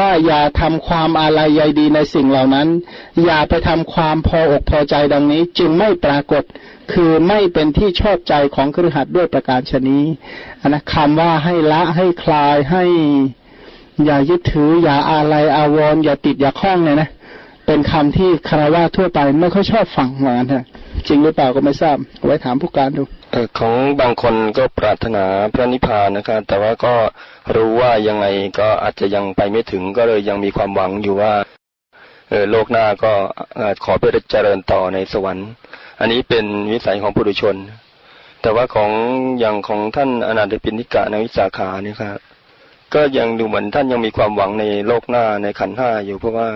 ว่าอย่าทำความอะไรใยดีในสิ่งเหล่านั้น อย่าไปทำความพออกพอใจดังนี้ จึงไม่ปรากฏ คือไม่เป็นที่ชอบใจของครือขัดด้วยประการชนี้นะคำว่าให้ละให้คลายให้ อย่ายึดถือ อย่าอะไรอาวรณ์อย่าติดอย่าคล้องเลยนะเป็นคำที่คารวะทั่วไปไม่ค่อยชอบฟังเหมือนกันจริงหรือเปล่าก็ไม่ทราบไว้ถามผู้การดู ของบางคนก็ปรารถนาพระนิพพานนะครับ แต่ว่าก็รู้ว่ายังไงก็อาจจะยังไปไม่ถึงก็เลยยังมีความหวังอยู่ว่าเออโลกหน้าก็ขอเพื่อเจริญต่อในสวรรค์ อันนี้เป็นวิสัยของปุถุชน แต่ว่าของอย่างของท่านอนาถปิณิกะในวิสาขานี่ครับก็ยังดูเหมือนท่านยังมีความหวังในโลกหน้าในขันห้าอยู่เพราะว่า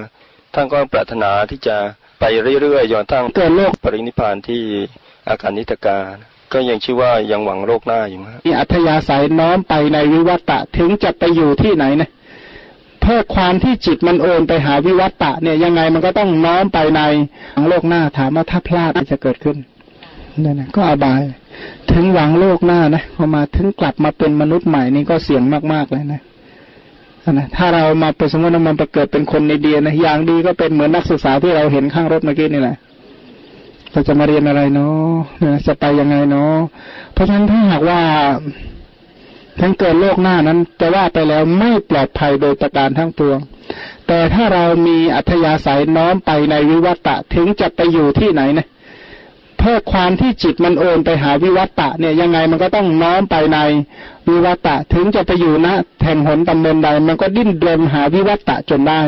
ท่านก็ปรารถนาที่จะไปเรื่อยๆจนทั้งเกิดโลกปรินิพานที่อาการนิตกา ก็ยังชื่อว่ายังหวังโลกหน้าอยู่ฮะนี่อัธยาศัยน้อมไปในวิวัตตะถึงจะไปอยู่ที่ไหนนะเพื่อความที่จิตมันโอนไปหาวิวัตตะเนี่ยยังไงมันก็ต้องน้อมไปในโลกหน้าถามว่าถ้าพลาดจะเกิดขึ้นนั่นนะก็อบาย ถึงหวังโลกหน้านะพอมาถึงกลับมาเป็นมนุษย์ใหม่นี่ก็เสี่ยงมากๆเลยนะนะถ้าเรามาเป็นสมมติว่ามันไปเกิดเป็นคนในเดียนะอย่างดีก็เป็นเหมือนนักศึกษาที่เราเห็นข้างรถเมื่อกี้นี่แหละ เราจะมาเรียนอะไรเนาะจะไปยังไงเนาะเพราะฉะนั้นถ้าหากว่าทั้งเกิดโลกหน้านั้นจะว่าไปแล้วไม่ปลอดภัยโดยประการทั้งปวง แต่ถ้าเรามีอัธยาศัยน้อมไปในวิวัตตะถึงจะไปอยู่ที่ไหนนะเพื่อความที่จิตมันโอนไปหาวิวัตตะเนี่ยยังไงมันก็ต้องน้อมไปในวิวัตะถึงจะไปอยู่ณแห่งหนตำบลใด มันก็ดิ้นรนหาวิวัตะจนได้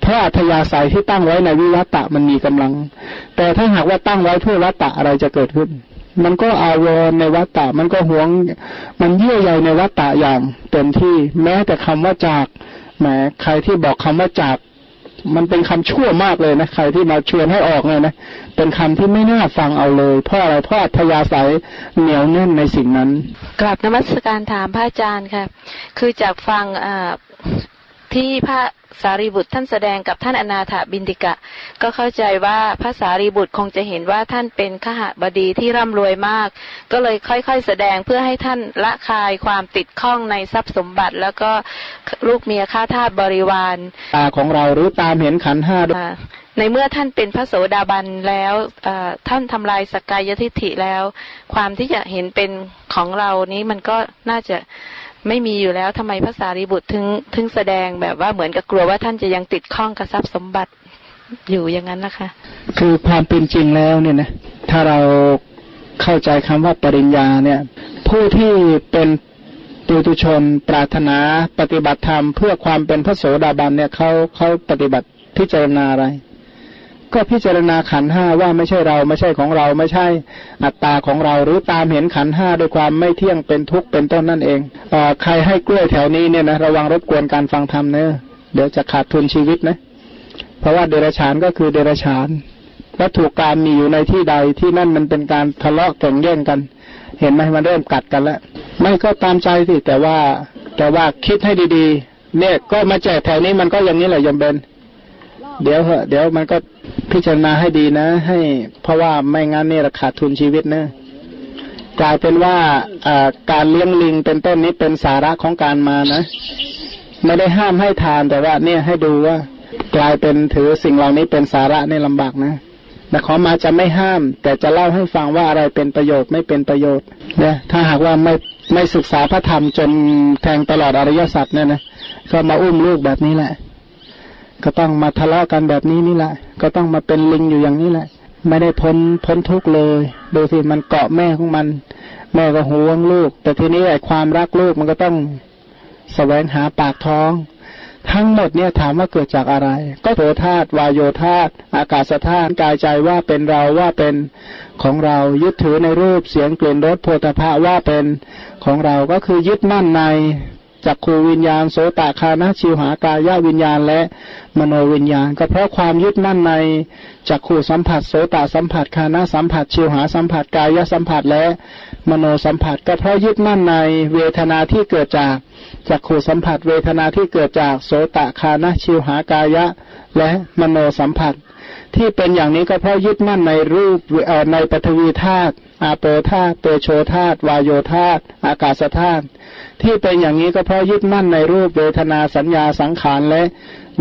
เพราะอัธยาศัยที่ตั้งไว้ในวิวัตะมันมีกำลัง แต่ถ้าหากว่าตั้งไว้เพื่อวัตตะอะไรจะเกิดขึ้น มันก็อาวรในวัตตะ มันก็หวง มันเยื่อใยในวัตตะอย่างเต็มที่แม้แต่คำว่าจากแหมใครที่บอกคำว่าจากมันเป็นคำชั่วมากเลยนะใครที่มาชวนให้ออกเลยนะเป็นคำที่ไม่น่าฟังเอาเลย เพราะอะไรเพราะอัธยาศัยเหนียวแน่นในสิ่งนั้น กราบนมัสการถามพระอาจารย์ค่ะ คือจากฟังอ่า ที่พระสารีบุตรท่านแสดงกับท่านอนาถบินติกะ ก็เข้าใจว่าพระสารีบุตรคงจะเห็นว่าท่านเป็นขหบดีที่ร่ำรวยมาก ก็เลยค่อยๆ แสดงเพื่อให้ท่านละคายความติดข้องในทรัพย์สมบัติ แล้วก็ลูกเมียข้าทาสบริวารตาของเราหรือตามเห็นขันห้าในเมื่อท่านเป็นพระโสดาบันแล้วท่านทำลายสกายทิฏฐิแล้ว ความที่จะเห็นเป็นของเรานี้มันก็น่าจะ ไม่มีอยู่แล้วทำไมพระสารีบุตรถึงถึงแสดงแบบว่าเหมือนกับกลัวว่าท่านจะยังติดข้องกับทรัพย์สมบัติอยู่อย่างนั้นนะคะ คือความเป็นจริงแล้วเนี่ยนะถ้าเราเข้าใจคำว่าปริญญาเนี่ย ผู้ที่เป็นปุตุชนปรารถนาปฏิบัติธรรมเพื่อความเป็นพระโสดาบันเนี่ยเขาเขาปฏิบัติพิจารณาอะไร ก็พิจารณาขันห้าว่าไม่ใช่เราไม่ใช่ของเราไม่ใช่อัตตาของเราหรือตามเห็นขันห้าด้วยความไม่เที่ยงเป็นทุกข์เป็นต้นนั่นเองอใครให้กล้วยแถวนี้เนี่ยนะระวังรบกวนการฟังธรรมเนะเดี๋ยวจะขาดทุนชีวิตนะ เพราะว่าเดรัจฉานก็คือเดรัจฉานวัตถุกรรมมีอยู่ในที่ใดที่นั่นมันเป็นการทะเลาะแข่งแย่งกัน เห็นไหมมันเริ่มกัดกันแล้วไม่ก็ตามใจสิแต่ว่าแต่ว่าคิดให้ดีๆ เนี่ยก็มาแจกแถวนี้มันก็อย่างนี้แหละยมเบนเดี๋ยวเหอะเดี๋ยวมันก็ พิจารณาให้ดีนะ ให้ เพราะว่าไม่งั้นนี่ราขาดทุนชีวิตนะกลายเป็นว่าการเลี้ยงลิงเป็นต้นนี้เป็นสาระของการมานะ ไม่ได้ห้ามให้ทานแต่ว่า เนี่ยให้ดูว่า กลายเป็นถือสิ่งเหล่านี้เป็นสาระนี่ลำบากนะแต่ขอมาจะไม่ห้าม แต่จะเล่าให้ฟังว่าอะไรเป็นประโยชน์ไม่เป็นประโยชน์เนี่ยถ้าหากว่าไม่ไม่ศึกษาพระธรรมจนแทงตลอดอริยสัจเนี่ยนะก็มาอุ้มลูกแบบนี้แหละ ก็ต้องมาทะเลาะกันแบบนี้นี่แหละ ก็ต้องมาเป็นลิงอยู่อย่างนี้แหละ ไม่ได้พ้นพ้นทุกข์เลย ดูสิมันเกาะแม่ของมัน แม่ก็ห่วงลูก แต่ทีนี้ไอ้ความรักลูกมันก็ต้องสแสวงหาปากท้อง ทั้งหมดเนี่ยถามว่าเกิดจากอะไร ก็โธธาตุวายโยธาตุอากาศธาตุกายใจว่าเป็นเราว่าเป็นของเรายึดถือในรูปเสียงกลิ่นรสโพธภะว่าเป็นของเราก็คือยึดมั่นใน จักขูวิญญาณโสตคานะชิวหากายาวิญญาณและมโนวิญญาณ ก็เพราะความยึดมั่นในจักขูสัมผัสโสตสัมผัสคานะสัมผัสชิวหาสัมผัสกายสัมผัสและมโนสัมผัส ก็เพราะยึดมั่นในเวทนาที่เกิดจากจักขูสัมผัส เวทนาที่เกิดจากโสตคานะชิวหากายะ และมโนสัมผัส ที่เป็นอย่างนี้ก็เพราะยึดมั่นในรูปในปฐวีธาตุ อาโปธาตุเตโชธาตุวายโยธาตุอากาศธาตุที่เป็นอย่างนี้ก็เพราะยึดมั่นในรูปเวทนาสัญญาสังขารและ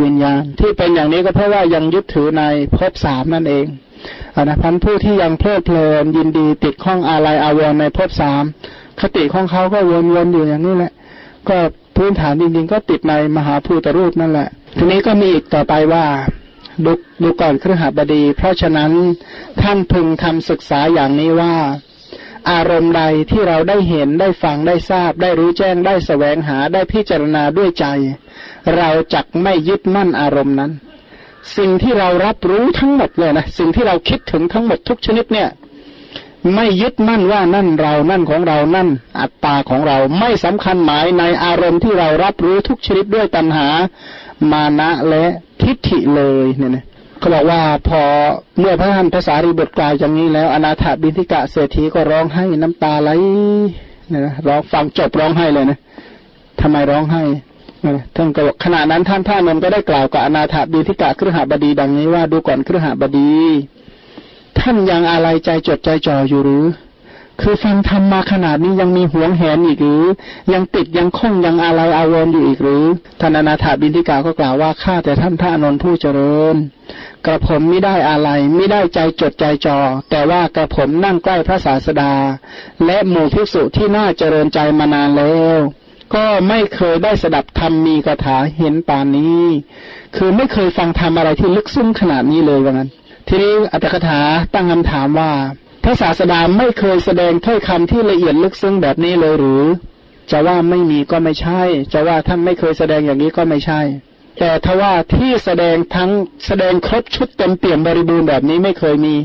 วิญญาณ ที่เป็นอย่างนี้ก็เพราะว่ายังยึดถือในภพสามนั่นเองอนะพันผู้ที่ยังเพลิดเพลินยินดีติดข้องอะไรอาวรในภพสามคติของเขาก็วนๆอยู่อย่างนี้แหละ ก็พื้นฐานจริงๆก็ติดในมหาภูตรูปนั่นแหละ ทีนี้ก็มีอีกต่อไปว่า ดูดูก่อนเครือหบดี เพราะฉะนั้นท่านพึงทำศึกษาอย่างนี้ว่า อารมณ์ใดที่เราได้เห็นได้ฟังได้ทราบ ได้รู้แจ้งได้สแสวงหาได้พิจารณาด้วยใจ เราจักไม่ยึดมั่นอารมณ์นั้น สิ่งที่เรารับรู้ทั้งหมดเลยนะสิ่งที่เราคิดถึงทั้งหมดทุกชนิดเนี่ย ไม่ยึดมั่นว่านั่นเรานั่นของเรานั่นอัตตาของเราไม่สำคัญหมายในอารมณ์ที่เรารับรู้ทุกชนิดด้วยตัณหา มานะและทิฏฐิเลยเนี่ยนะเขาบอกว่าพอเมื่อพระท่านภาษารีบทกล่าวอย่างนี้แล้ว อนาถาบินทิกะเศรษฐีก็ร้องให้น้ำตาไหลเนี่ยนะร้องฟังจบร้องให้เลยนะทำไมร้องให้ท่านก็บอกขณะนั้นท่านท่านนก็ได้กล่าวกับอนาถาบินทิกะครหบดีดังนี้ว่าดูก่อนครหบดี ท่านยังอะไรใจจดใจจ่ออยู่หรือ คือฟังธรรมมาขนาดนี้ยังมีห่วงแหนอีกหรือ ยังติดยังคล้องยังอะไรอาวรอยู่อีกหรือท่านอนาถาบินทิกาก็กล่าวว่าข้าแต่ท่านพระนนท์ผู้เจริญ กระผมไม่ได้อะไรไม่ได้ใจจดใจจอ่อแต่ว่ากระผมนั่งใกล้พระศาสดา และหมู่ภิกษุที่น่าเจริญใจมานานแล้วก็ไม่เคยได้สดับธรรมมีคาถาเห็นปานนี้ คือไม่เคยฟังธรรมอะไรที่ลึกซึ้งขนาดนี้เลยว่างั้น ทีนี้อัตถกถาตั้งคำถามว่าพระศาสดาไม่เคยแสดงถ้อยคำที่ละเอียดลึกซึ้งแบบนี้เลยหรือ จะว่าไม่มีก็ไม่ใช่ จะว่าท่านไม่เคยแสดงอย่างนี้ก็ไม่ใช่ แต่ทว่าที่แสดงทั้งแสดงครบชุดเต็มเปี่ยมบริบูรณ์แบบนี้ไม่เคยมี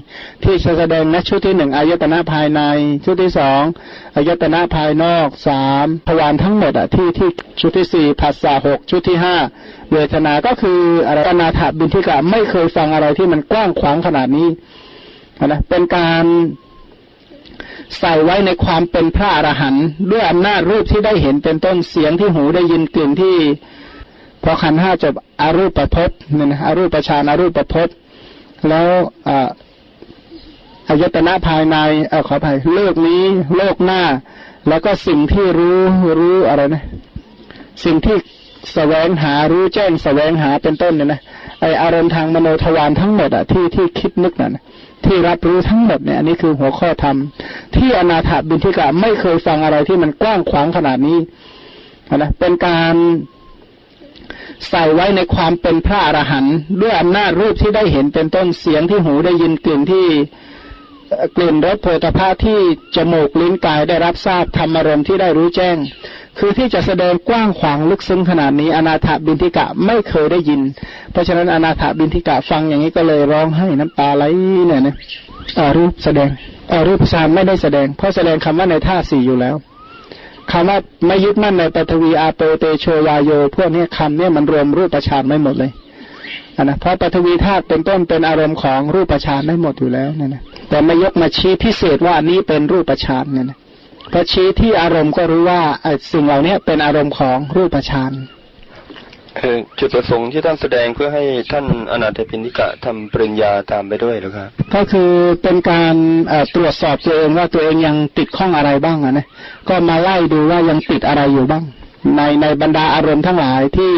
ที่จะแสดงนะชุดที่หนึ่งอายตนะภายใน ชุดที่สองอายตนะภายนอกสามทวารทั้งหมดอะที่ที่ชุดที่สี่ภาษาหกชุดที่ห้าเวทนา ก็คืออะไรนาถบินทิกะไม่เคยฟังอะไรที่มันกว้างขวางขนาดนี้นะเป็นการใส่ไว้ในความเป็นพระอรหันต์ด้วยอำนาจรูปที่ได้เห็นเป็นต้นเสียงที่หูได้ยินกลิ่นที่ พอขันห้าจบอรูปประพจน์เนี่ยนะอรูปประชานอรูปประพจน์แล้วอายตนะภายในเอขออภัยโลกนี้โลกหน้า แล้วก็สิ่งที่รู้รู้อะไรนะ สิ่งที่สแสวงหารู้แจ้งสแสวงหาเป็นต้นเนี่ยนะไออารมณ์ทางมโนทวารทั้งหมดอะที่ที่คิดนึกนั่นที่รับรู้ทั้งหมดเนี่ยอันนี้คือหัวข้อธรรม ที่อนาถาบินทิกะไม่เคยฟังอะไรที่มันกว้างขวางขนาดนี้นะเป็นการ ใส่ไว้ในความเป็นพระอรหันต์ด้วยอำนาจรูปที่ได้เห็นเป็นต้นเสียงที่หูได้ยินกลิ่นที่กลิ่นรสโผฏฐะที่จมูกลิ้นกายได้รับทราบธรรมารมที่ได้รู้แจ้ง คือที่จะแสดงกว้างขวางลึกซึ้งขนาดนี้อนาถบินทิกะไม่เคยได้ยิน เพราะฉะนั้นอนาถบินทิกะฟังอย่างนี้ก็เลยร้องให้น้ำตาไหลเนี่ยนะรูปแสดงรูปฌานไม่ได้แสดง เพราะแสดงคำว่าในท่าสี่อยู่แล้ว คำว่าไม่ยึดมั่นในปฐวีอาโปเตโชวาโย พวกนี้คำเนี่ยมันรวมรูปฌานไม่หมดเลยนะเพราะปฐวีธาตุเป็นต้นเป็นอารมณ์ของรูปฌานได้หมดอยู่แล้วเนี่ยนะแต่ไม่ยกมาชี้พิเศษว่าอันนี้เป็นรูปฌานเนี่ยนะพอชี้ที่อารมณ์ก็รู้ว่าสิ่งเหล่านี้เป็นอารมณ์ของรูปฌาน จุดประสงค์ที่ท่านแสดงเพื่อให้ท่านอนาถปิณิกะทำปริญญาตามไปด้วยหรือครับ ก็คือเป็นการตรวจสอบตัวเองว่าตัวเองยังติดข้องอะไรบ้างนะก็มาไล่ดูว่ายังติดอะไรอยู่บ้าง ในในบรรดาอารมณ์ทั้งหลายที่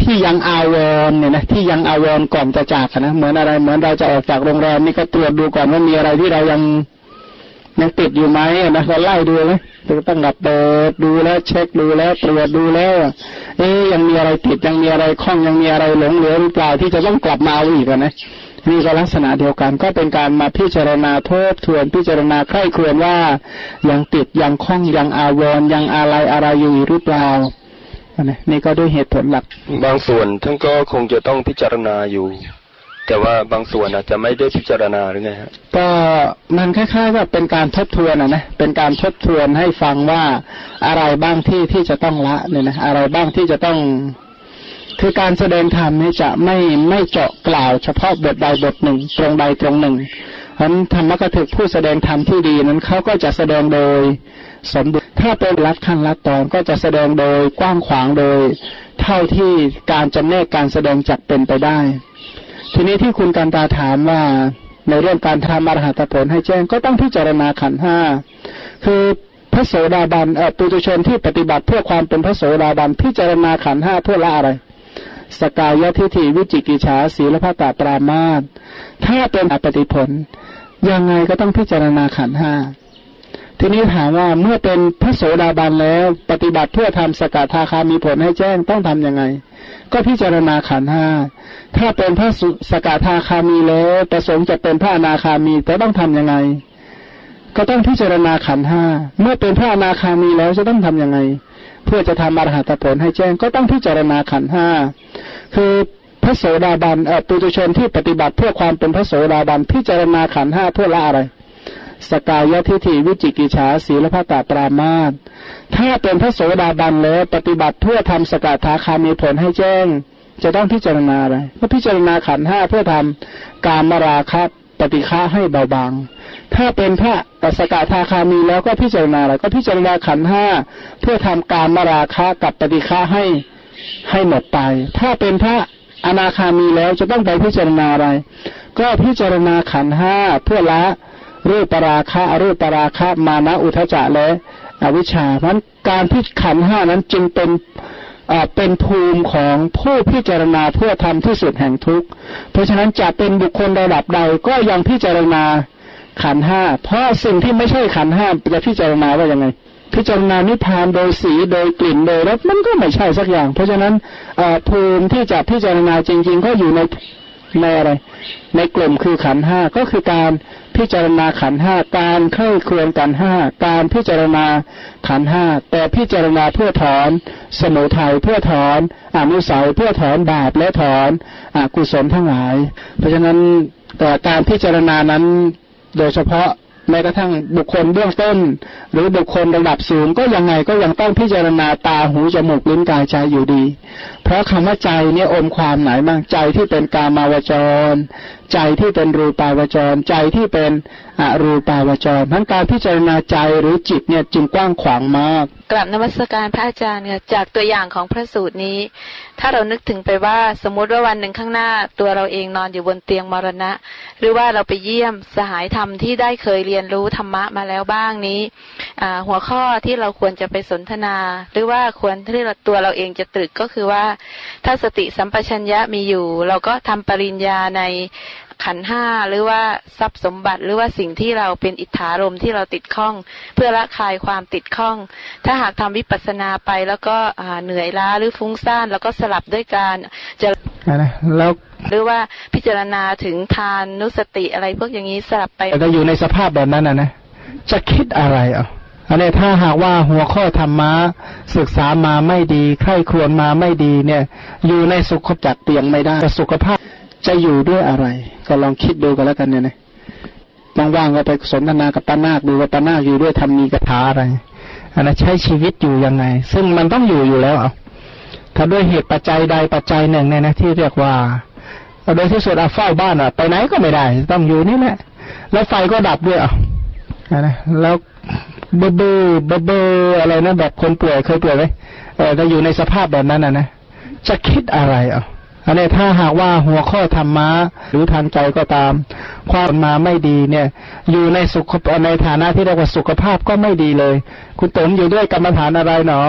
ที่ยังอาวรเนี่ยนะที่ยังอาวรก่อนจะจากนะเหมือนอะไรเหมือนเราจะออกจากโรงแรมนี่ก็ตรวจดูก่อนว่ามีอะไรที่เรายัง ยังติดอยู่ไหมนะเราไล่ดูไหมต้องดับเปิดดูแล้วเช็คดูแล้วตรวจดูแล้ว เอ๊ยังมีอะไรติดยังมีอะไรคล้องยังมีอะไรหลงเหลือหรือเปล่าที่จะต้องกลับมาเอาอีกนะนี่ก็ลักษณะเดียวกันก็เป็นการมาพิจารณาโทษทวนพิจารณาใคร่ครวญว่ายังติดยังคล้องยังอาวรยังอะไรอะไรอยู่หรือเปล่านี่ก็ด้วยเหตุผลหลัก บางส่วนท่านก็คงจะต้องพิจารณาอยู่ แต่ว่าบางส่วนอาจจะไม่ได้พิจารณาหรือไงฮะก็มันคล้ายๆว่าเป็นการทบทวนอะนะเป็นการทบทวนให้ฟังว่าอะไรบ้างที่ที่จะต้องละเนี่ยนะอะไรบ้างที่จะต้องคือการแสดงธรรมนี่จะไม่ไม่เจาะกล่าวเฉพาะบทใดบทหนึ่ง ตรงใดตรงหนึ่งเพราะธรรมกถึกผู้แสดงธรรมที่ดีนั้นเขาก็จะแสดงโดยสมบูรณ์ถ้าเป็นรัดขั้นรัดตอนก็จะแสดงโดยกว้างขวางโดย เท่าที่การจำแนกการแสดงจักเป็นไปได้ ทีนี้ที่คุณการตาถามว่าในเรื่องการทำอรหัตผลให้แจ้งก็ต้องพิจารณาขันห้าคือพระโสดาบันเอ่อปุถุชนที่ปฏิบัติเพื่อความเป็นพระโสดาบันพิจารณาขันห้าเพื่อละอะไร สกายทิฏฐิวิจิกิจฉาสีลพัตตาปรามาตถ้าเป็นอปฏิผล ยังไงก็ต้องพิจารณาขันห้า ทีนี้ถามว่าเมื่อเป็นพระโสดาบันแล้ว ปฏิบัติเพื่อทำสกทาคามีผลให้แจ้งต้องทํำยังไง ก็พิจารณาขันห้าถ้าเป็นพระสกทาคามีแล้วประสงค์จะเป็นพระอนาคามีจะต้องทํำยังไง ก็ต้องพิจารณาขันห้าเมื่อเป็นพระอนาคามีแล้วจะต้องทํำยังไง เพื่อจะทำอรหัตผลให้แจ้งก็ต้องพิจารณาขันห้าคือพระโสดาบันเอ่อปุถุชนที่ปฏิบัติเพื่อความเป็นพระโสดาบันพิจารณาขันห้าเพื่อละอะไร สกายทิฏฐิวิจิกิจฉาสีลพัตตาปรามาตถ้าเป็นพระโสดาบันแล้วปฏิบัติเพื่อทำสกทาคามีผลให้แจ้ง จะต้องพิจารณาอะไรก็พิจารณาขันห้าเพื่อทำการมราคะปฏิฆาให้เบาบาง ถ้าเป็นพระสกทาคามีแล้วก็พิจารณาอะไรก็พิจารณาขันห้าเพื่อทำการมราคะกับปฏิฆาให้ให้หมดไป ถ้าเป็นพระอนาคามีแล้วจะต้องไปพิจารณาอะไร ก็พิจารณาขันห้าเพื่อละ รูปปราคะอรูปปราคะมานะอุทจจะและอวิชชาเพราะการพิจขันห้านั้นจึงเป็นเป็นภูมิของผู้พิจารณาเพื่อทำที่สุดแห่งทุกข์ เพราะฉะนั้นจะเป็นบุคคลระดับใดก็ยังพิจารณาขันห้า เพราะสิ่งที่ไม่ใช่ขันห้าจะพิจารณาว่ายังไง พิจารณานิพานโดยสีโดยกลิ่นโดยรสมันก็ไม่ใช่สักอย่าง เพราะฉะนั้นภูมิที่จะพิจารณาจริง ๆ ก็อยู่ใน ในอะไร ในกลุ่มคือขันห้าก็คือการพิจารณาขันห้าการเข้าควรกันห้าการพิจารณาขันห้าแต่พิจารณาเพื่อถอนสมุทัยเพื่อถอนอนุสัยเพื่อถอนบาปและถอนอกุศลทั้งหลาย เพราะฉะนั้นแต่การพิจารณานั้นโดยเฉพาะ แม้กระทั่งบุคคลเบื้องต้น หรือบุคคลระดับสูง ก็ยังไงก็ยังต้องพิจารณาตาหูจมูกลิ้นกายใจอยู่ดี เพราะคำว่าใจเนี่ยอมความไหนบ้างใจที่เป็นกามาวจร ใจที่เป็นรูปาวจร ใจที่เป็นอรูปาวจรทั้งการพิจารณาใจหรือจิตเนี่ยจึงกว้างขวางมากกลับนมัสการพระอาจารย์เนี่ยจากตัวอย่างของพระสูตรนี้ ถ้าเรานึกถึงไปว่าสมมติว่าวันหนึ่งข้างหน้า ตัวเราเองนอนอยู่บนเตียงมรณะ หรือว่าเราไปเยี่ยมสหายธรรมที่ได้เคยเรียนรู้ธรรมะมาแล้วบ้างนี้หัวข้อที่เราควรจะไปสนทนา หรือว่าควรที่ตัวเราเองจะตรึกก็คือว่า ถ้าสติสัมปชัญญะมีอยู่ เราก็ทำปริญญาใน ขันห้าหรือว่าทรัพย์สมบัติหรือว่าสิ่งที่เราเป็นอิทธารมที่เราติดข้อง เพื่อละคลายความติดข้อง ถ้าหากทำวิปัสสนาไปแล้วก็เหนื่อยล้าหรือฟุ้งซ่านแล้วก็สลับด้วยการจะนะแล้วหรือว่าพิจารณาถึงทานนุสติอะไรพวกอย่างนี้สลับไปแต่อยู่ในสภาพแบบนั้นนะนะจะคิดอะไรอะอันนี้ถ้าหากว่าหัวข้อธรรมะศึกษามาไม่ดี ใครควรมาไม่ดีเนี่ย อยู่ในสุขจักเตียงไม่ได้สุขภาพ จะอยู่ด้วยอะไร ก็ลองคิดดูกันแล้วกันเนี่ยนะว่างๆก็ไปสนทนากับปานาคดูว่าปานาคอยู่ด้วยทำมีกถาอะไรอันนั้นใช้ชีวิตอยู่ยังไง ซึ่งมันต้องอยู่อยู่แล้วอะถ้าด้วยเหตุปัจจัยใดปัจจัยหนึ่งเนี่ยนะที่เรียกว่าโดยที่สุดอาเฝ้าบ้านอะ ไปไหนก็ไม่ได้ ต้องอยู่นี่แหละ แล้วไฟก็ดับด้วยอะนะแล้วเบอเบอเบอเบออะไรนะแบบคนป่วยเคยป่วยไหมเออถ้าอยู่ในสภาพแบบนั้นอะนะจะคิดอะไรอะ อันนี้ถ้าหากว่าหัวข้อธรรมะหรือทางใจก็ตาม ความมาไม่ดีเนี่ย อยู่ในสุขในฐานะที่เรียกว่าสุขภาพก็ไม่ดีเลย คุณต๋มอยู่ด้วยกรรมฐานอะไรหนอ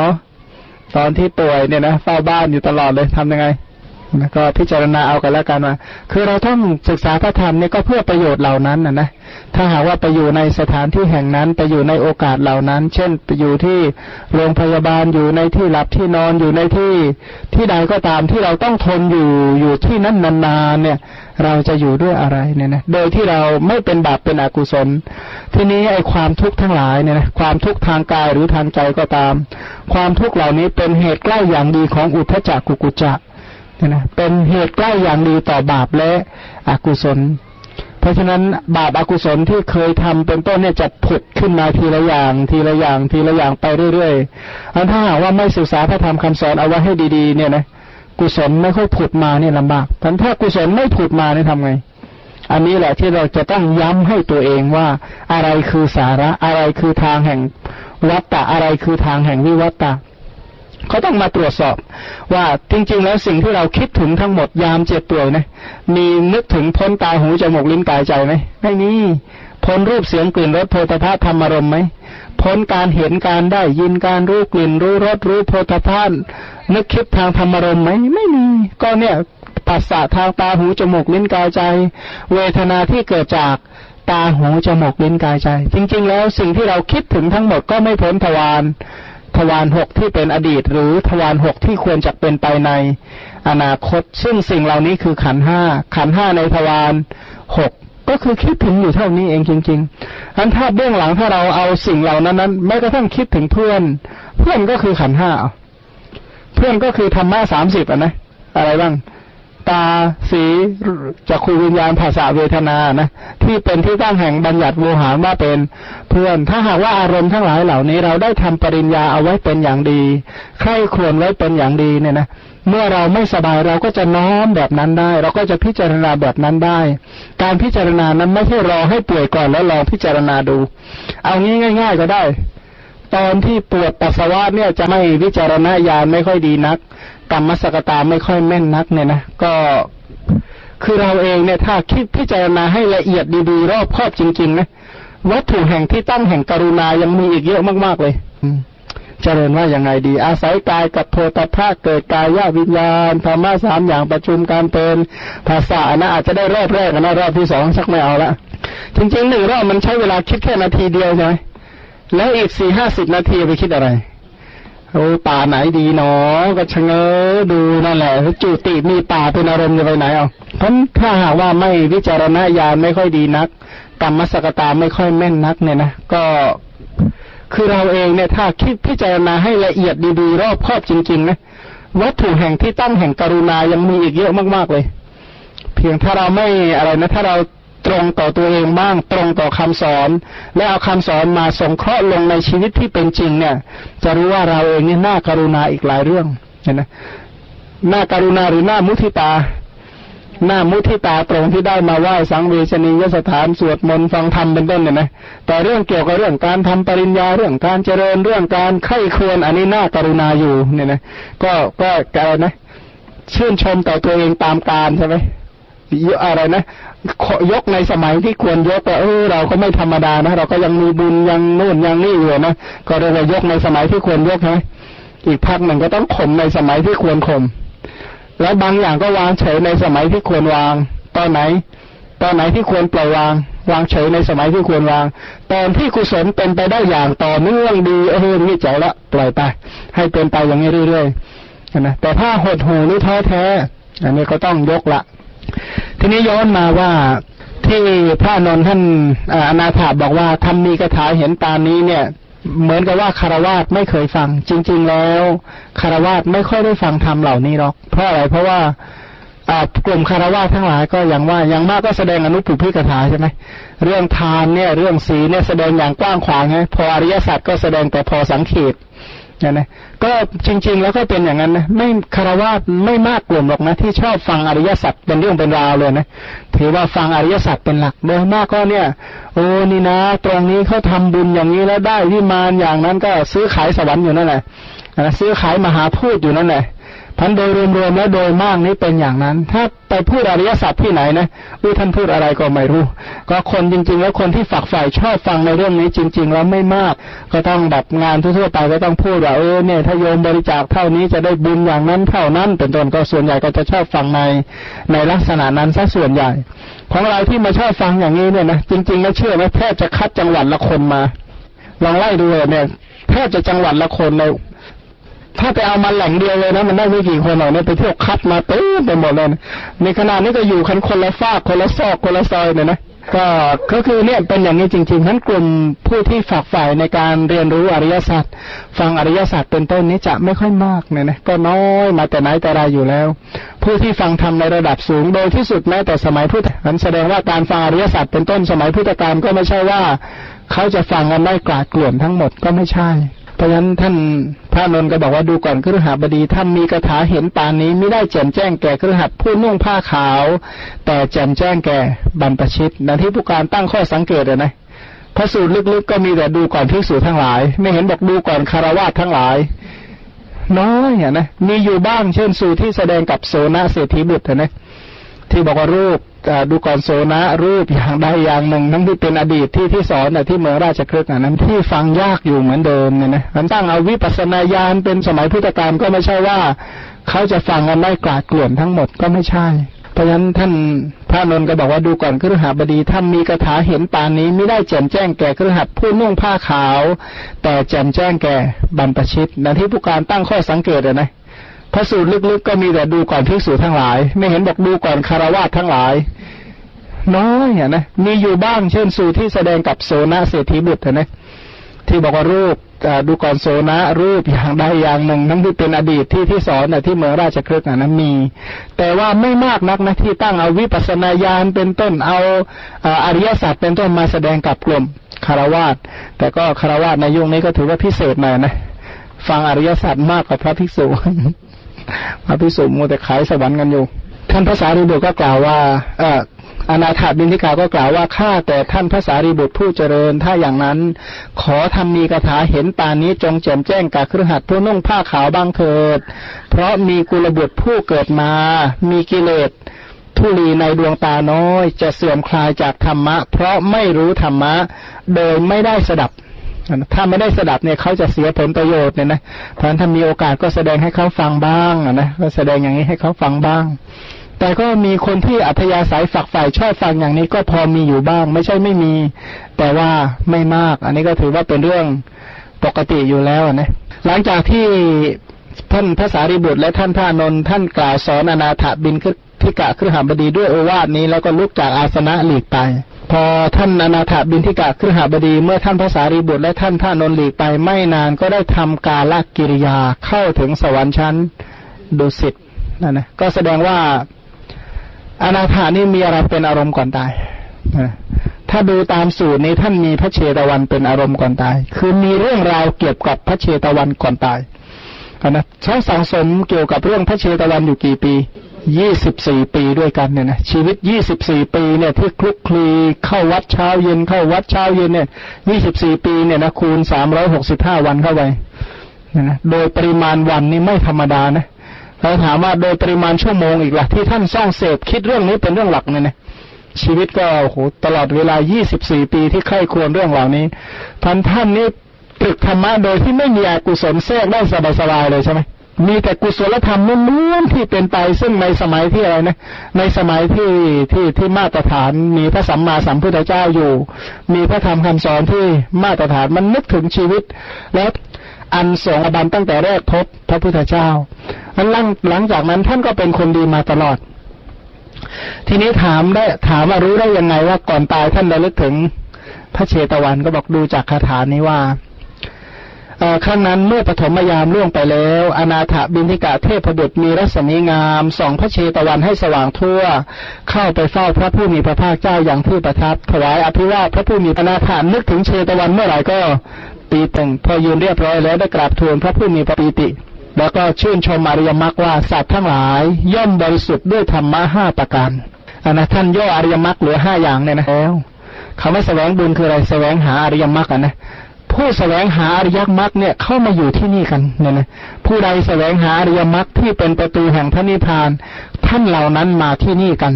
ตอนที่ป่วยเนี่ยนะเฝ้าบ้านอยู่ตลอดเลยทำยังไง นะก็พิจารณาเอากันแล้วกันว่าคือเราต้องศึกษาพระธรรมเนี่ยก็เพื่อประโยชน์เหล่านั้นนะนะถ้าหากว่าไปอยู่ในสถานที่แห่งนั้นไปอยู่ในโอกาสเหล่านั้น เช่นไปอยู่ที่โรงพยาบาลอยู่ในที่หลับที่นอนอยู่ในที่ที่ใดก็ตามที่เราต้องทนอยู่อยู่ที่นั้นนานๆเนี่ย เราจะอยู่ด้วยอะไรเนี่ยนะโดยที่เราไม่เป็นบาปเป็นอกุศล ทีนี้ไอ้ความทุกข์ทั้งหลายเนี่ยนะความทุกข์ทางกายหรือทางใจก็ตาม ความทุกข์เหล่านี้เป็นเหตุใกล้อย่างดีของอุทธจักกุกุจัก นะเป็นเหตุใกล้อย่างดีต่อบาปและอกุศล เพราะฉะนั้นบาปอากุศลที่เคยทำเป็นต้นเนี่ยจะผุดขึ้นมาทีละอย่าง ทีละอย่างทีละอย่างไปเรื่อยๆอันถ้าหากว่าไม่ศึกษาพระธรรมคำสอนเอาไว้ให้ดีๆ เนี่ยนะกุศลไม่ค่อยผุดมาเนี่ยลำบากแต่ถ้ากุศลไม่ผุดมาเนี่ยทำไง อันนี้แหละที่เราจะต้องย้ำให้ตัวเองว่าอะไรคือสาระอะไรคือทางแห่งวัตตะอะไรคือทางแห่งวิวัตตะ เขาต้องมาตรวจสอบ ว่าจริง ๆ แล้วสิ่งที่เราคิดถึงทั้งหมดยามเจ็บป่วยนะมีนึกถึงพ้นตาหูจมูกลิ้นกายใจไหมไม่มีพ้นรูปเสียงกลิ่นรสโพธภาธรรมารมไหมพ้นการเห็นการได้ยินการรู้กลิ่นรู้รสรู้โพธภานึกคิดทางธรรมารมไหมไม่มี ก็เนี่ยปัสสะทางตาหูจมูกลิ้นกายใจ เวทนาที่เกิดจากตาหูจมูกลิ้นกายใจ จริง ๆ แล้วสิ่งที่เราคิดถึงทั้งหมดก็ไม่พ้นทวาร ทวารหกที่เป็นอดีต หรือทวารหกที่ควรจะเป็นไปในอนาคต ซึ่งสิ่งเหล่านี้คือขันห้าขันห้าในทวารหกก็คือคิดถึงอยู่เท่านี้เองจริงๆอันถ้าเบื้องหลังถ้าเราเอาสิ่งเหล่านั้นนั้นแม้กระทั่งคิดถึงเพื่อน เพื่อนก็คือขันห้าเพื่อนก็คือธรรมะสามสิบอะนะ อะไรบ้าง ตา สีจักคุวิญญาณภาษาเวทนานะที่เป็นที่ตั้งแห่งบัญญัติโวหารว่าเป็นเพื่อน ถ้าหากว่าอารมณ์ทั้งหลายเหล่านี้เราได้ทำปริญญาเอาไว้เป็นอย่างดีใคร่ครวญไว้เป็นอย่างดีเนี่ยนะเมื่อเราไม่สบายเราก็จะน้อมแบบนั้นได้ เราก็จะพิจารณาแบบนั้นได้ การพิจารณานั้นไม่ใช่รอให้ป่วยก่อนแล้วลองพิจารณาดู เอางี้ง่าย ๆ ก็ได้ ตอนที่ปวดปัสสาวะเนี่ยจะไม่วิจารณญาณไม่ค่อยดีนัก กรรมสกตาไม่ค่อยแม่นนักเนี่ยนะก็คือเราเองเนี่ยถ้าคิดพิจารณาให้ละเอียดดีๆรอบครอบจริงๆนะวัตถุแห่งที่ตั้งแห่งกรุณายังมีอีกเยอะมากๆเลยเจริญว่าอยังไงดี อาศัยกายกับโพธภาคเกิดกายวิญญาณธรรมะสามอย่างประชุมการเป็นภาษานะอาจจะได้รอบแรกนะรอบที่สองสักไม่เอาละจริงๆหนึ่งรอบมันใช้เวลาคิดแค่นาทีเดียวใช่ไหมแล้วอีกสี่ห้าสิบนาทีไปคิดอะไร โอ้ป่าไหนดีหนอ ก็ชะเง้อดูนั่นแหละจุติมีป่าเป็นอารมณ์จะไปไหนเอาเพราะถ้าหากว่าไม่วิจารณญาณไม่ค่อยดีนัก กรรมสกตาไม่ค่อยแม่นนักเนี่ยนะก็คือเราเองเนี่ยถ้าคิดพิจารณาให้ละเอียดดีๆรอบครอบจริงๆนะวัตถุแห่งที่ตั้งแห่งกรุณายังมีอีกเยอะมากๆเลย เพียงถ้าเราไม่อะไรนะ ถ้าเรา ตรงต่อตัวเองบ้าง ตรงต่อคำสอน และเอาคำสอนมาสงเคราะห์ลงในชีวิตที่เป็นจริงเนี่ย จะรู้ว่าเราเองเนี่ยน่าการุณาอีกหลายเรื่องเห็นไหมน่าการุณาหรือหน้ามุทิตาหน้ามุทิตาตรงที่ได้มาไหว้สังเวชนียสถานสวดมนต์ฟังธรรมเป็นต้นเนี่ยนะแต่เรื่องเกี่ยวกับเรื่องการทำปริญญาเรื่องการเจริญเรื่องการไข้ควรอันนี้น่าการุณาอยู่เนี่ยนะก็ก็แกนะชื่นชมต่อตัวเองตามการใช่ไหม อะไรนะยกในสมัยที่ควรยกแต่เออเราก็ไม่ธรรมดานะ เราก็ยังมีบุญยังนู่นยังนี่อยู่นะก็เรียกว่ายกในสมัยที่ควรยกใช่ไหมอีกพักหนึ่งก็ต้องข่มในสมัยที่ควรข่มแล้วบางอย่างก็วางเฉยในสมัยที่ควรวาง ตอนไหน ตอนไหนที่ควรปล่อยวาง วางเฉยในสมัยที่ควรวาง ตอนที่กุศลเป็นไปได้อย่างต่อเนื่องดีเออนี่ใจละปล่อยไป ให้เป็นไปอย่างนี้เรื่อยๆนะแต่ถ้าหดหูหรือท้อแท้ อันนี้ก็ต้องยกละ ทีนี้ย้อนมาว่าที่พระนนท์ท่านอนาถาบอกว่าทำมีกระถาเห็นตามนี้เนี่ย เหมือนกับว่าคารวาสไม่เคยฟัง จริง ๆ แล้วคารวาสไม่ค่อยได้ฟังธรรมเหล่านี้หรอก เพราะอะไรเพราะว่ากลุ่มคารวะทั้งหลายก็อย่างว่าอย่างมากก็แสดงอนุปุพิกถาใช่ไหมเรื่องทานเนี่ยเรื่องศีลเนี่ยแสดงอย่างกว้างขวางไงพออริยสัจก็แสดงแต่พอสังเขต นะนะก็จริง ๆ แล้วก็เป็นอย่างนั้นนะไม่คารวะไม่มากกลุ่มหรอกนะ ที่ชอบฟังอริยสัจเป็นเรื่องเป็นราวเลยนะถือว่าฟังอริยสัจเป็นหลักโดยมากก็เนี่ย โอ้นี่นะ ตรงนี้เขาทาบุญอย่างนี้แล้วได้วิมานอย่างนั้นก็ซื้อขายสวรรค์อยู่นั่นแหละซื้อขายมหาพูดอยู่นั่นแหละ พันโดยรวมๆแล้วโดยมากนี้เป็นอย่างนั้น ถ้าไปพูดอริยสัจที่ไหนนะอุ้ท่านพูดอะไรก็ไม่รู้ ก็คนจริง ๆ แล้วคนที่ฝักใฝ่ชอบฟังในเรื่องนี้จริง ๆ แล้วไม่มาก ก็ต้องแบบงานทั่วๆไปก็ต้องพูดว่าเออเนี่ยถ้าโยมบริจาคเท่านี้จะได้บุญอย่างนั้นเท่านั้น เป็นต้นก็ส่วนใหญ่ก็จะชอบฟังในในลักษณะนั้นซะส่วนใหญ่ ของเราที่มาชอบฟังอย่างนี้เนี่ยนะจริง ๆ แล้วเชื่อไหมแทบจะคัดจังหวัดละคนมาลองไล่ดูเนี่ยแทบจะจังหวัดละคนเลย ถ้าไปเอามาแหล่งเดียวเลยนะมันได้ไม่กี่คนหรอกเนี่ยไปเที่ยวคัดมาเต็มไปหมดเลยในขณะนี้ก็อยู่กันคนละฟากคนละซอกคนละซอยเนี่ยนะก็ก็คือเนี่ยเป็นอย่างนี้จริงๆทั้นกลุ่มผู้ที่ฝากฝ่ายในการเรียนรู้อริยสัจฟังอริยสัจเป็นต้นนี้จะไม่ค่อยมากเนี่ยนะก็น้อยมาแต่ไหนแต่ไรอยู่แล้ว ผู้ที่ฟังทำในระดับสูงโดยที่สุดแม้แต่สมัยพุทธนั้นแสดงว่าการฟังอริยสัจเป็นต้นสมัยพุทธกาลก็ไม่ใช่ว่า เขาจะฟังกันได้กลาดกลื่นทั้งหมดก็ไม่ใช่ เพราะฉะนั้นท่านพระนนท์ก็บอกว่าดูก่อนครหาบดีท่านมีคาถาเห็นปานนี้ไม่ได้แจ่มแจ้งแก่ครหัดผู้นุ่งผ้าขาว แต่แจ่มแจ้งแก่บรรพชิตนะที่ผู้การตั้งข้อสังเกตเลยนะพระสูตรลึกๆก็มีแต่ดูก่อนพิสูจทั้งหลาย ไม่เห็นบอกดูก่อนคารวะทั้งหลาย น้อยอะนะมีอยู่บ้างเช่นสูตรที่แสดงกับโสนเศรษฐีบุตรนะ ที่บอกว่ารูปดูก่อนโซนะรูปอย่างใดอย่างหนึ่งทั้งที่เป็นอดีตที่ที่สอนที่เมืองราชครึกนั้นที่ฟังยากอยู่เหมือนเดิมเนี่ยนะมันตั้งเอาวิปัสนาญาณเป็นสมัยพุทธกาลก็ไม่ใช่ว่า เขาจะฟังกันได้กลาดกลื่อนทั้งหมดก็ไม่ใช่ เพราะฉะนั้นท่านพระนนท์ก็บอกว่าดูก่อนครหาบดีท่านมีคาถาเห็นปานนี้ไม่ได้แจ่มแจ้งแก่ครหัดผู้นุ่งผ้าขาว แต่แจ่มแจ้งแก่บรรพชิตนั่นที่ผู้การตั้งข้อสังเกตนะ ระสูตรลึกๆก็มีแต่ดูก่อนภิกษุทั้งหลาย ไม่เห็นบอกดูก่อนคารวะทั้งหลาย น้อยอะนะมีอยู่บ้างเช่นสูตรที่แสดงกับโสนเศรษฐีบุตรนะที่บอกว่ารูปดูก่อนโสนะรูปอย่างใดอย่างหนึ่งทั้งที่เป็นอดีตที่ที่สอนที่เมืองราชครึกนั้นมี แต่ว่าไม่มากนักนะที่ตั้งเอาวิปัสนาญาณเป็นต้นเอาอริยสัจเป็นต้นมาแสดงกับกลุ่มคารวาสแต่ก็คารวาสในยุคนี้ก็ถือว่าพิเศษหน่อยนะ ฟังอริยสัจมากกว่าพระภิกษุ พระภิกษุมัวแต่ขายสวรรค์กันอยู่ ท่านพระสารีบุตรก็กล่าวว่า เอออนาถาบินทิกาก็กล่าวว่าข้าแต่ท่านพระสารีบุตรผู้เจริญ ถ้าอย่างนั้น ขอทำมีคาถาเห็นปานนี้จงแจ่มแจ้งกับเครือขัดผู้นุ่งผ้าขาวบางเถิด เพราะมีกุลบุตรผู้เกิดมา มีกิเลสทุลีในดวงตาน้อย จะเสื่อมคลายจากธรรมะ เพราะไม่รู้ธรรมะ โดยไม่ได้สดับ ถ้าไม่ได้สดับเนี่ยเขาจะเสียผลประโยชน์เนี่ยนะเพราะนั้นถ้ามีโอกาสก็แสดงให้เขาฟังบ้างนะก็แสดงอย่างนี้ให้เขาฟังบ้าง แต่ก็มีคนที่อัธยาศัยฝักใฝ่ชอบฟังอย่างนี้ก็พอมีอยู่บ้าง ไม่ใช่ไม่มี แต่ว่าไม่มาก อันนี้ก็ถือว่าเป็นเรื่องปกติอยู่แล้วนะหลังจากที่ท่านพระสารีบุตรและท่านพระนนท์ท่านกล่าวสอนอนาถบินขึ้นทิกะครหบดีด้วยโอวาทนี้แล้วก็ลุกจากอาสนะหลีกไป พอท่านอนาถบินทิกะครหบดี เมื่อท่านพระสารีบุตรและท่านพระนนท์หลีกไปไม่นานก็ได้ทำกาลกิริยาเข้าถึงสวรรค์ชั้นดุสิตนั่นนะก็แสดงว่าอนาถานี่มีอะไรเป็นอารมณ์ก่อนตายถ้าดูตามสูตรนี้ท่านมีพระเชตวันเป็นอารมณ์ก่อนตาย คือมีเรื่องราวเกี่ยวกับพระเชตวันก่อนตายนะเขาสังสมเกี่ยวกับเรื่องพระเชตวันอยู่กี่ปี ยี่สิบสี่ปีด้วยกันเนี่ยนะชีวิตยี่สิบสี่ปีเนี่ยที่คลุกคลีเข้าวัดเช้าเย็นเข้าวัดเช้าเย็นเนี่ยยี่สิบสี่ปีเนี่ยนะคูณสามร้อยหกสิบห้าวันเข้าไปนะโดยปริมาณวันนี่ไม่ธรรมดานะเราถามว่าโดยปริมาณชั่วโมงอีกละที่ท่านซ่องเสพคิดเรื่องนี้เป็นเรื่องหลักเนี่ยนะชีวิตก็โอ้โหตลอดเวลายี่สิบสี่ปีที่ใคร่ควรเรื่องเหล่านี้ท่านท่านนี้ตรึกธรรมะโดยที่ไม่มีอกุศลแทรกได้สบายๆเลยใช่ไหม มีแต่กุศลธรรมล้วนๆที่เป็นไปซึ่งในสมัยที่อะไรนะ ในสมัยที่ที่ที่มาตรฐานมีพระสัมมาสัมพุทธเจ้าอยู่ มีพระธรรมคำสอนที่มาตรฐานมันนึกถึงชีวิต แล้วอันสงอบันตั้งแต่แรกพบพระพุทธเจ้าอันหลังหลังจากนั้นท่านก็เป็นคนดีมาตลอด ทีนี้ถามได้ถามว่ารู้ได้ยังไงว่าก่อนตายท่านได้ลึกถึงพระเชตวันก็บอกดูจากคาถานี้ว่า ครั้งนั้นเมื่อปฐมยามล่วงไปแล้ว อนาถบินทิกะเทพบุตรมีรัศมีงามส่องพระเชตวันให้สว่างทั่ว เข้าไปเฝ้าพระผู้มีพระภาคเจ้าอย่างที่ประทับ ถวายอภิวาทพระผู้มีอนาถานึกถึงเชตวันเมื่อไหร่ก็ปีตึงพอยืนเรียบร้อยแล้วได้กราบทูลพระผู้มีพระปีติ แล้วก็ชื่นชมอริยมรรคว่าสัตว์ทั้งหลาย ย่อมบริสุทธิ์ด้วยธรรมะห้าประการอันนะท่านย่ออริยมรรคเหลือห้าอย่างเนี่ยนะแล้วคำว่าแสวงบุญคืออะไรแสวงหาอริยมรรคนะ ผู้แสวงหาอริยมรรคเนี่ยเข้ามาอยู่ที่นี่กันเนี่ยนะผู้ใดแสวงหาอริยมรรคที่เป็นประตูแห่งพระนิพพาน ท่านเหล่านั้นมาที่นี่กัน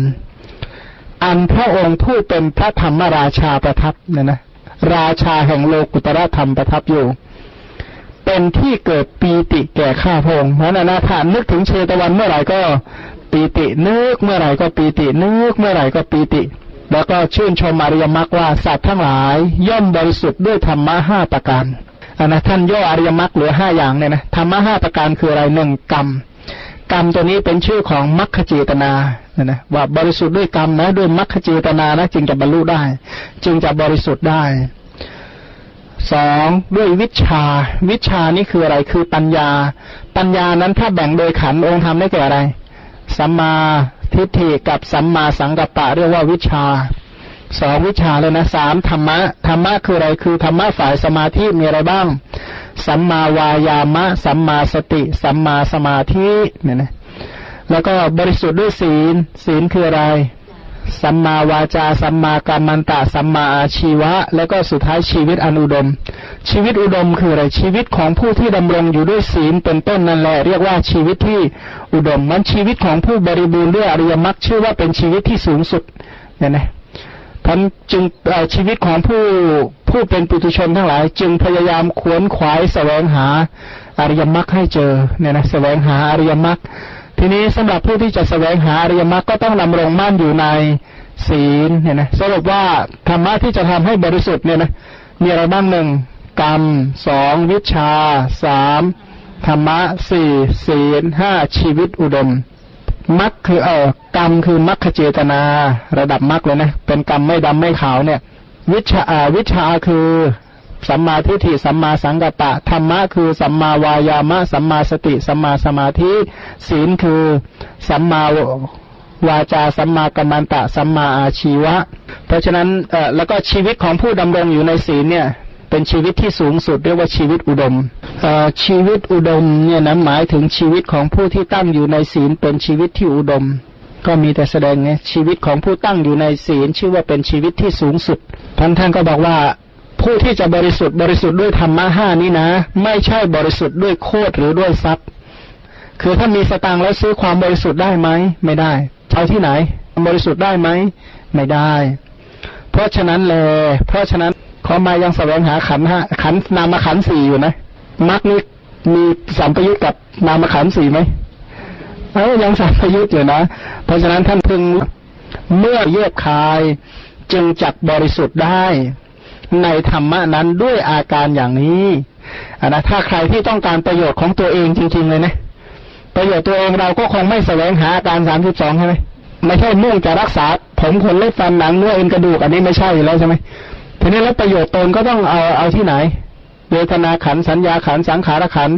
อันพระองค์ผู้เป็นพระธรรมราชาประทับเนี่ยนะราชาแห่งโลกุตระธรรมประทับอยู่ เป็นที่เกิดปีติแก่ข้าพงนั้นนะท่านนึกถึงเชตวันเมื่อไหร่ก็ปีตินึกเมื่อไหร่ก็ปีตินึกเมื่อไหร่ก็ปีติ แล้วก็ชื่นชมอริยมรรคว่าสัตว์ทั้งหลาย ย่อมบริสุทธิ์ด้วยธรรมะห้าประการอันนะท่านย่ออริยมรรคเหลือห้าอย่างเนี่ยนะธรรมะห้าประการคืออะไรหนึ่งกรรมกรรมตัวนี้เป็นชื่อของมรรคเจตนาเนี่ยนะว่าบริสุทธิ์ด้วยกรรมนะด้วยมรรคเจตนานะจึงจะบรรลุได้ จึงจะบริสุทธิ์ได้สองด้วยวิชา วิชานี่คืออะไรคือปัญญา ปัญญานั้นถ้าแบ่งโดยขันองค์ธรรมได้แก่อะไรสัมมา ทิฏฐิกับสัมมาสังกัปปะเรียกว่าวิชาสองวิชาเลยนะสามธรรมะธรรมะคืออะไรคือธรรมะฝ่ายสมาธิมีอะไรบ้าง สัมมาวายามะ สัมมาสติ สัมมาสมาธิเนี่ยนะแล้วก็บริสุทธิ์ด้วยศีล ศีลคืออะไร สัมมาวาจา สัมมากัมมันตะ สัมมาอาชีวะ แล้วก็สุดท้ายชีวิตอนุดม ชีวิตอุดมคืออะไร ชีวิตของผู้ที่ดำรงอยู่ด้วยศีลเป็นต้นนั่นแหละ เรียกว่าชีวิตที่อุดม มันชีวิตของผู้บริบูรณ์ด้วยอริยมรรคชื่อว่าเป็นชีวิตที่สูงสุด เนี่ยนะท่านจึงชีวิตของผู้ผู้เป็นปุถุชนทั้งหลาย จึงพยายามขวนขวายแสวงหาอริยมรรคให้เจอ เนี่ยนะแสวงหาอริยมรรค ทีนี้สำหรับผู้ที่จะแสวงหาอริยมรรคก็ต้องดำรงมั่นอยู่ในศีลเนี่ยนะสรุปว่าธรรมะที่จะทำให้บริสุทธิ์เนี่ยนะมีอะไรบ้างหนึ่งกรรมสองวิชาสามธรรมะสี่ศีลห้าชีวิตอุดมมรรคคือเออกรรมคือมรรคเจตนา ระดับมรรคเลยนะเป็นกรรมไม่ดำไม่ขาวเนี่ย วิชาวิชาคือ สัมมาทิฏฐิสัมมาสังกัปปะธรรมะคือสัมมาวายามะสัมมาสติ สัมมาสมาธิ ศีลคือสัมมาวาจาสัมมากัมมันตะสัมมาอาชีวะ เพราะฉะนั้นเอ่อแล้วก็ชีวิตของผู้ดำรงอยู่ในศีลเนี่ยเป็นชีวิตที่สูงสุดเรียกว่าชีวิตอุดมเอ่อชีวิตอุดมเนี่ยนะหมายถึงชีวิตของผู้ที่ตั้งอยู่ในศีลเป็นชีวิตที่อุดม ก็มีแต่แสดงไงชีวิตของผู้ตั้งอยู่ในศีลชื่อว่าเป็นชีวิตที่สูงสุดท่านท่านก็บอกว่า ผู้ที่จะบริสุทธิ์บริสุทธิ์ด้วยธรรมะห้านี้นะ ไม่ใช่บริสุทธิ์ด้วยโคตรหรือด้วยทรัพย์ คือถ้ามีสตางค์แล้วซื้อความบริสุทธิ์ได้ไหมไม่ได้ใช้ที่ไหน บริสุทธิ์ได้ไหมไม่ได้ เพราะฉะนั้นเลยเพราะฉะนั้นขอมายังแสวงหาขันห้าขันนามขันสี่อยู่นะมรรคนี้มีสัมปยุตกับนามขันสี่ไหมเอ้ยังสัมปยุตอยู่นะ เพราะฉะนั้นท่านพึงเมื่อเยียบคายจึงจักบริสุทธิ์ได้ ในธรรมะนั้นด้วยอาการอย่างนี้อนะถ้าใครที่ต้องการประโยชน์ของตัวเองจริง ๆ เลยนะประโยชน์ตัวเองเราก็คงไม่แสวงหาอาการสามสิบสองใช่ไหมไม่ใช่มุ่งจะรักษา ผมขนเล็บฟันหนังเนื้อเอ็นกระดูกอันนี้ไม่ใช่อยู่แล้วใช่ไหมทีนี้แล้วประโยชน์ตนก็ต้องเอาเอาที่ไหนเวทนาขันสัญญาขันสังขารขัน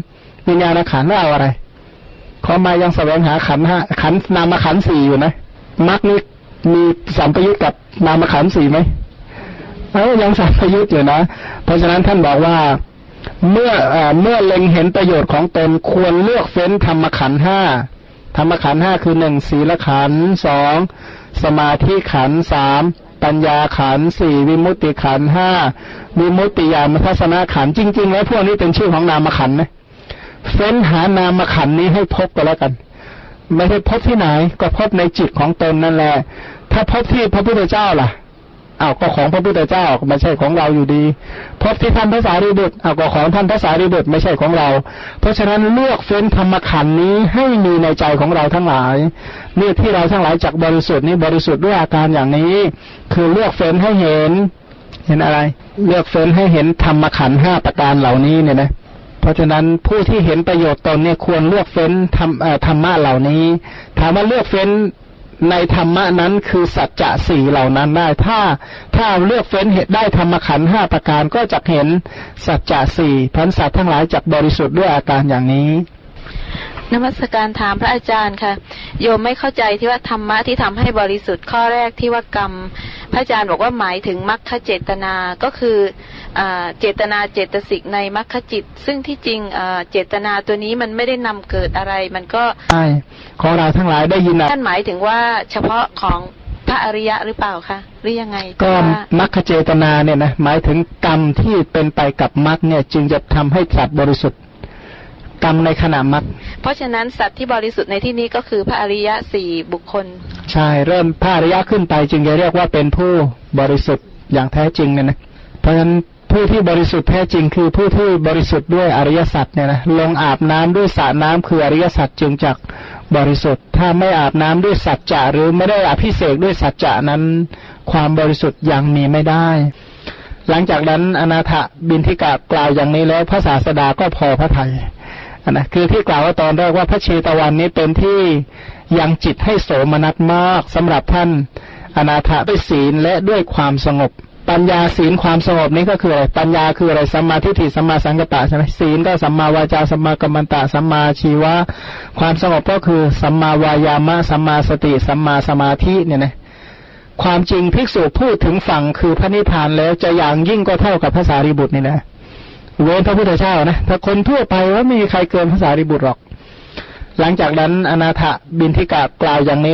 วิญญาณขันแล้วเอาอะไรขอมายังแสวงหาขันห้าขันนามขันสี่อยู่นะมรรคนี้มีสัมปยุตกับนามขันสี่ไหม เออยังสัมพยุตอยู่นะ เพราะฉะนั้นท่านบอกว่าเมื่ออเมื่อเล็งเห็นประโยชน์ของตนควรเลือกเฟ้นธรรมขันห้าธรรมขันห้าคือหนึ่งศีลขันสองสมาธิขันสามปัญญาขันสี่วิมุตติขันห้าวิมุตติยามทัศนาขันจริง ๆ แล้วพวกนี้เป็นชื่อของนามขันนะเฟ้นหานามขันนี้ให้พบก็แล้วกัน ไม่ใช่พบที่ไหน ก็พบในจิตของตนนั่นแหละ ถ้าพบที่พระพุทธเจ้าล่ะ อ้าวก็ของพระพุทธเจ้าไม่ใช่ของเราอยู่ดีพบที่ท่านพระสารีบุตรอ้าวก็ของท่านพระสารีบุตรไม่ใช่ของเรา เพราะฉะนั้นเลือกเฟ้นธรรมขันนี้ให้มีในใจของเราทั้งหลายเนี่ที่เราทั้งหลายจากบริสุทธิ์นี้บริสุทธิ์ด้วยอาการอย่างนี้ คือเลือกเฟ้นให้เห็น เห็นอะไร เลือกเฟ้นให้เห็นธรรมขันห้าประการเหล่านี้เนี่ยนะเพราะฉะนั้นผู้ที่เห็นประโยชน์ตนเนี่ยควรเลือกเฟ้นธรรมธรรมะเหล่านี้ ถามว่าเลือกเฟ้น ในธรรมะนั้นคือสัจจะสี่เหล่านั้นได้ ถ้าถ้าเลือกเฟ้นเหตุได้ธรรมขันห้าประการก็จะเห็นสัจจะสี่พันสัตว์ทั้งหลายจากบริสุทธิ์ด้วยอาการอย่างนี้ นมัสการถามพระอาจารย์ค่ะ โยมไม่เข้าใจที่ว่าธรรมะที่ทำให้บริสุทธิ์ข้อแรกที่ว่ากรรม พระอาจารย์บอกว่าหมายถึงมรรคเจตนา ก็คือเจตนาเจตสิกในมรรคจิต ซึ่งที่จริงเจตนาตัวนี้มันไม่ได้นำเกิดอะไร มันก็ใช่ของเราทั้งหลายได้ยินท่านหมายถึงว่าเฉพาะของพระอริยะหรือเปล่าคะหรือยังไง ก็มรรคเจตนาเนี่ยนะหมายถึงกรรมที่เป็นไปกับมรรคเนี่ยจึงจะทำให้สัตว์บริสุทธิ์ กรรมในขณะมรรคเพราะฉะนั้นสัตว์ที่บริสุทธิ์ในที่นี้ก็คือพระอริยะสี่บุคคล ใช่เริ่มพระอริยะขึ้นไปจึงจะเรียกว่าเป็นผู้บริสุทธิ์อย่างแท้จริงเนี่ยนะเพราะฉะนั้นผู้ที่บริสุทธิ์แท้จริงคือผู้ที่บริสุทธิ์ด้วยอริยสัจเนี่ยนะลงอาบน้ำด้วยสระน้ำคืออริยสัจจึงจักบริสุทธิ์ ถ้าไม่อาบน้ำด้วยสัจจะหรือไม่ได้อภิเศกด้วยสัจจะนั้น ความบริสุทธิ์ยังมีไม่ได้ หลังจากนั้นอนาถบินทิกะกล่าวอย่างนี้แล้วพระศาสดาก็พอพระทยัย นะคือที่กล่าวว่าตอนแรกว่าพระเชตวันนี้เป็นที่ยังจิตให้โสมนัสมากสำหรับท่านอนาถด้วยศีลและด้วยความสงบ ปัญญาศีลความสงบนี้ก็คืออะไรปัญญาคืออะไรสัมมาทิฏฐิสัมมาสังกัปปะใช่ไหมศีลก็สัมมาวาจาสัมมากัมมันตะสัมมาชีวะ ความสงบก็คือสัมมาวายามะสัมมาสติสัมมาสมาธิเนี่ยนะความจริงภิกษุพูดถึงฝั่งคือพระนิพพานแล้วจะอย่างยิ่งก็เท่ากับภาษาริบุตรนี่นะ เว้นพระพุทธเจ้านะถ้าคนทั่วไปว่าไม่มีใครเกินภาษาริบุตรหรอก หลังจากนั้นอนาถบินทิกะกล่าวอย่างนี้